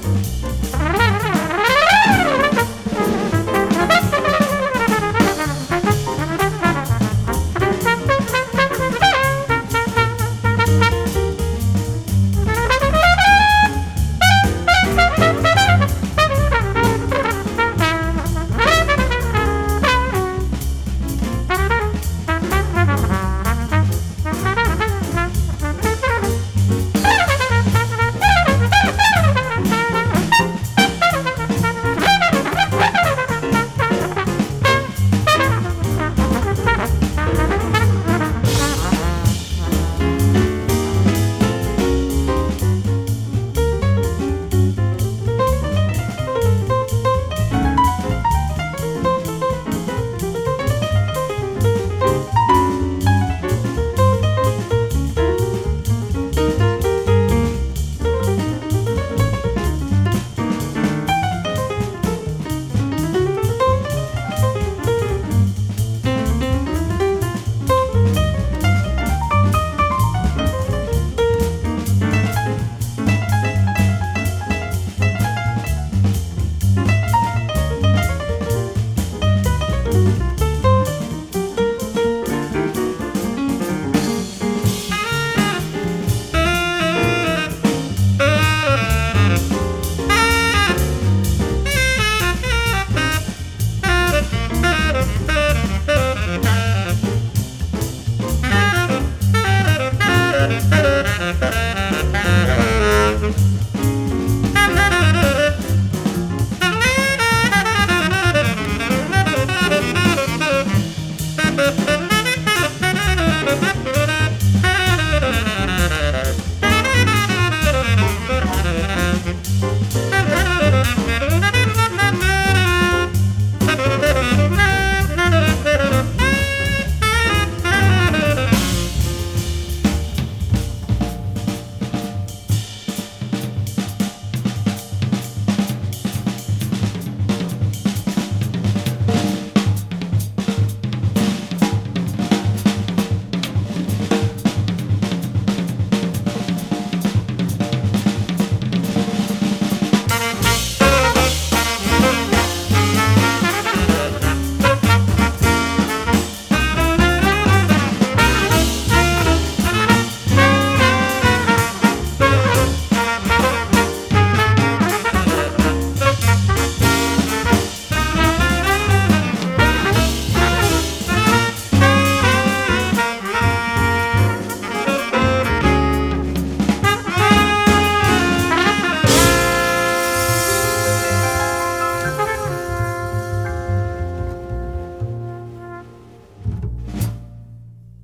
Bye. Música